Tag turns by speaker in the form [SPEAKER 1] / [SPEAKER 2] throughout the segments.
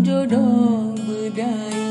[SPEAKER 1] jodoh berdaya.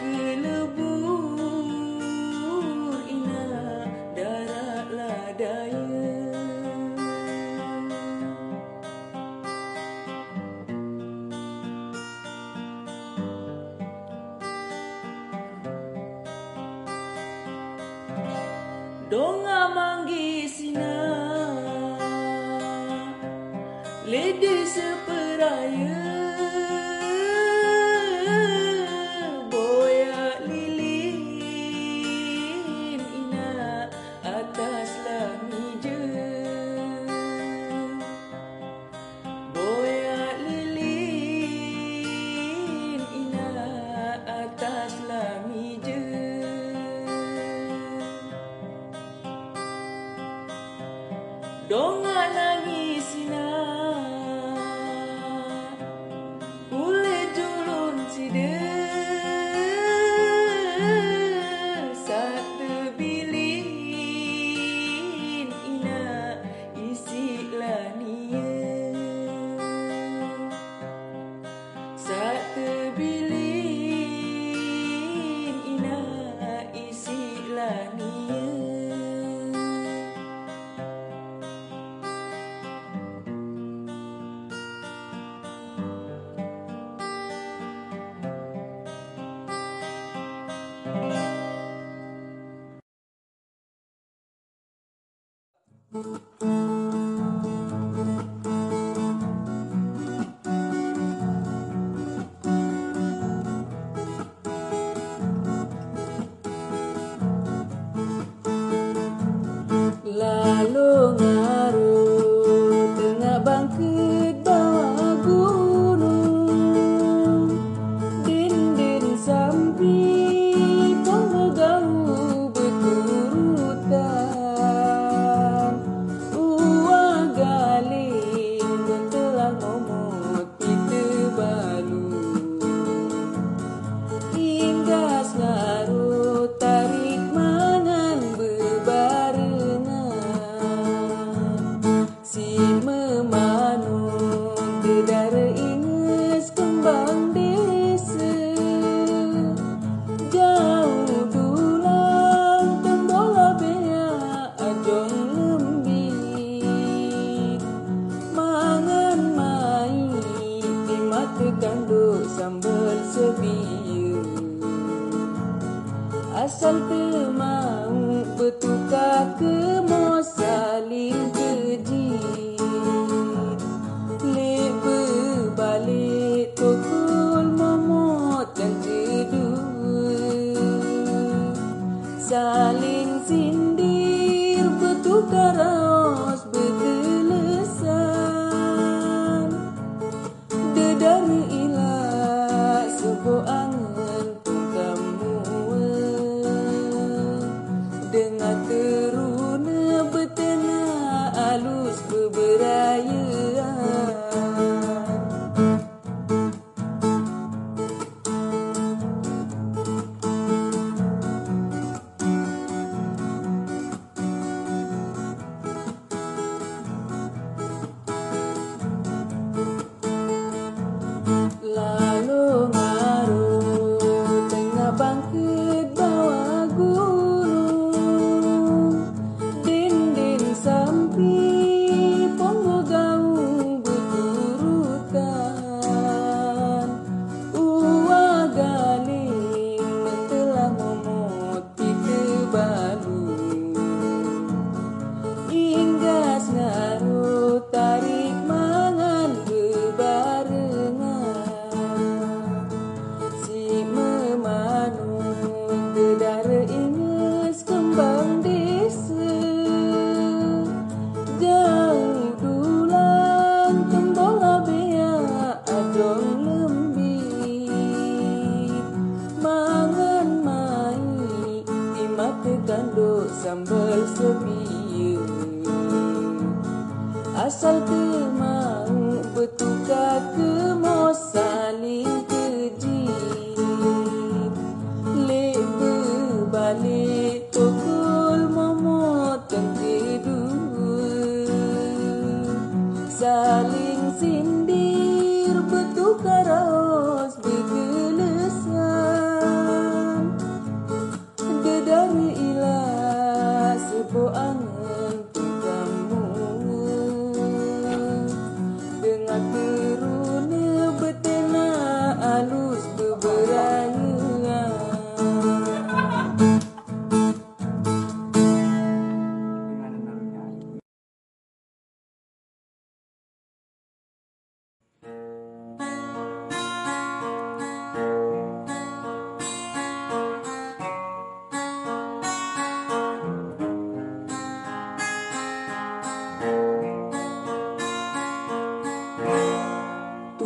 [SPEAKER 1] gelebu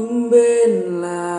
[SPEAKER 1] cũng bên là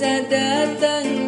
[SPEAKER 1] 在的灯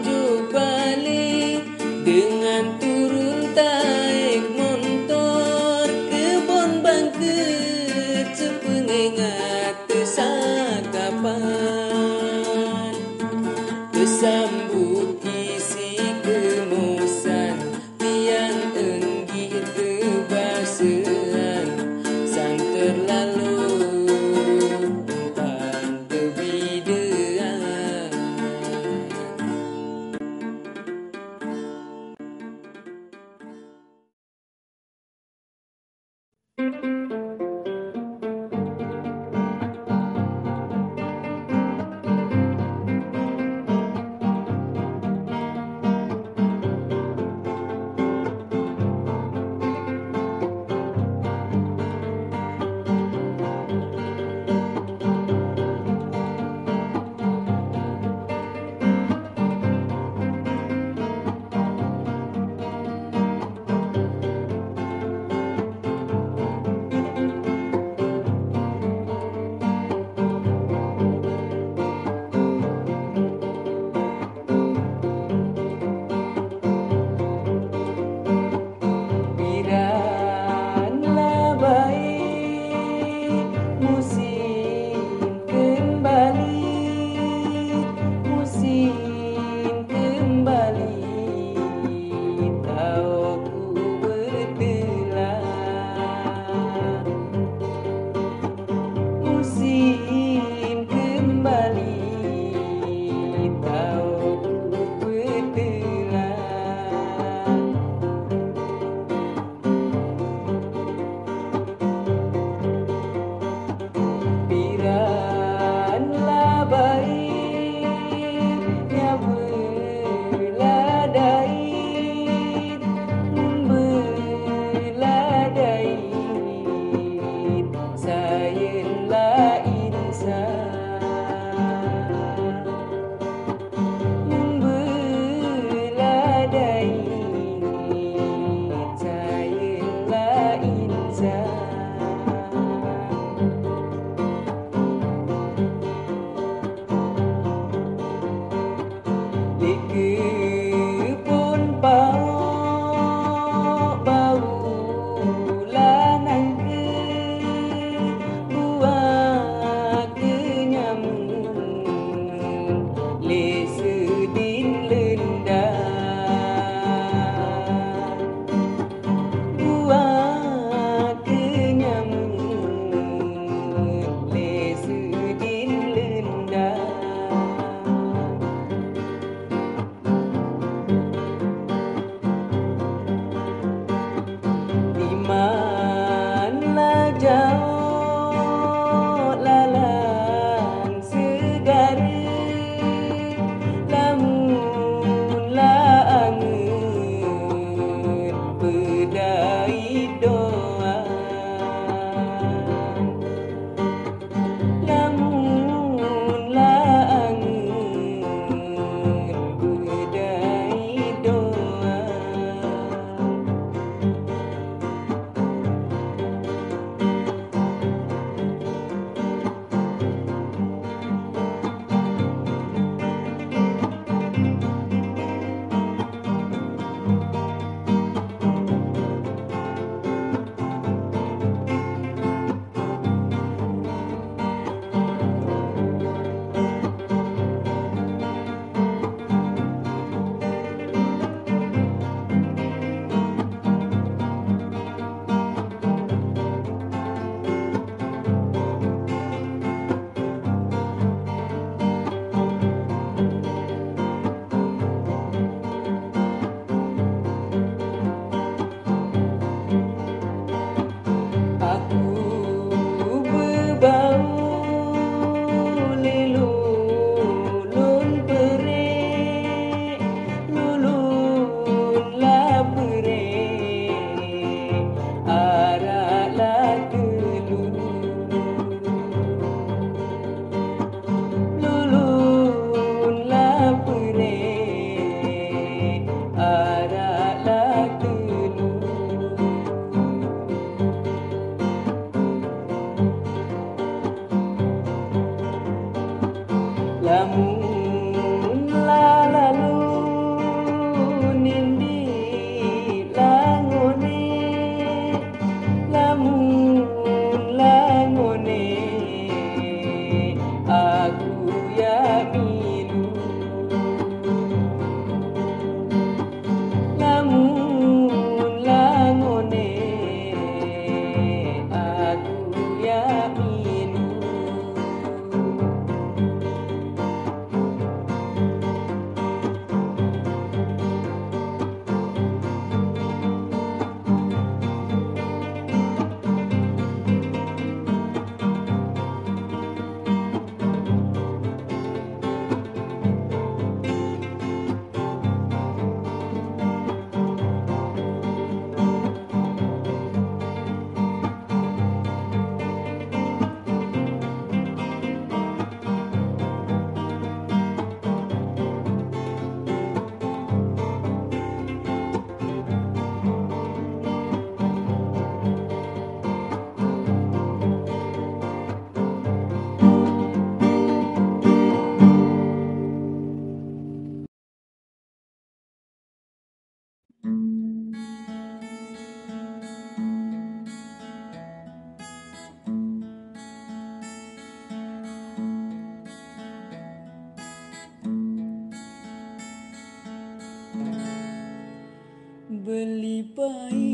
[SPEAKER 1] 可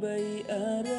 [SPEAKER 1] berjanji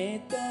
[SPEAKER 1] tormenta